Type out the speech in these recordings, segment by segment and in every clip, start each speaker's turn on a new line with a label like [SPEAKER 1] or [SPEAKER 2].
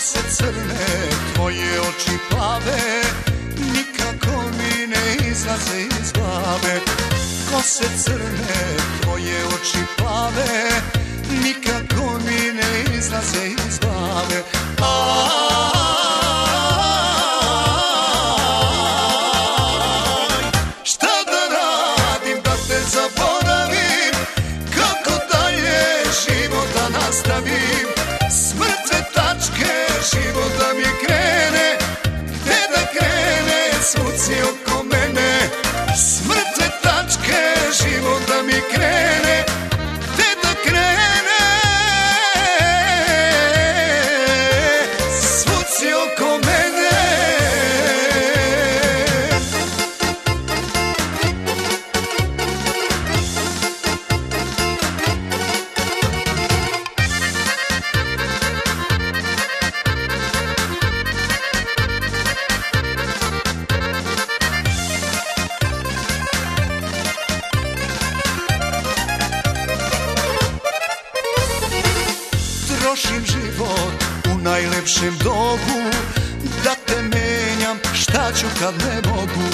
[SPEAKER 1] kose crne, tvoje oči plave Nikako mi ne izlaze iz glave. Kose crne, tvoje oči plave Nikako smooth silk Trošim život u najlepšem dobu Da te menjam, šta ću kad ne mogu.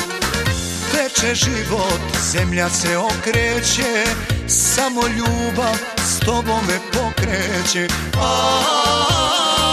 [SPEAKER 1] Teče život, zemlja se okreće Samo ljubav s tobom me pokreće. Aj,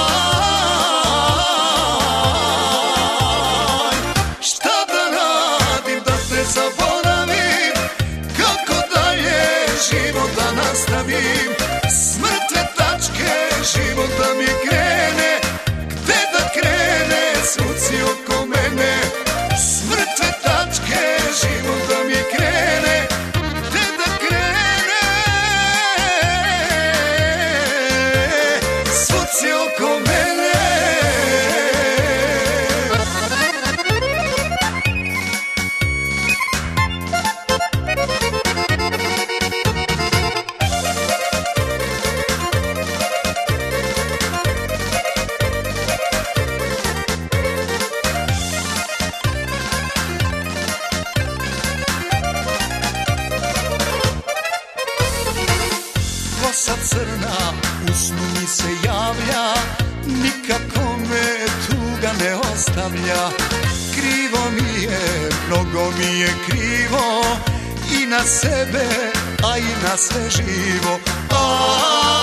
[SPEAKER 1] crna u snu mi se javlja Nikako me tuga ne ostavlja. Krivo mi je, mnogo mi je krivo I na sebe, a i na sve živo. Aj,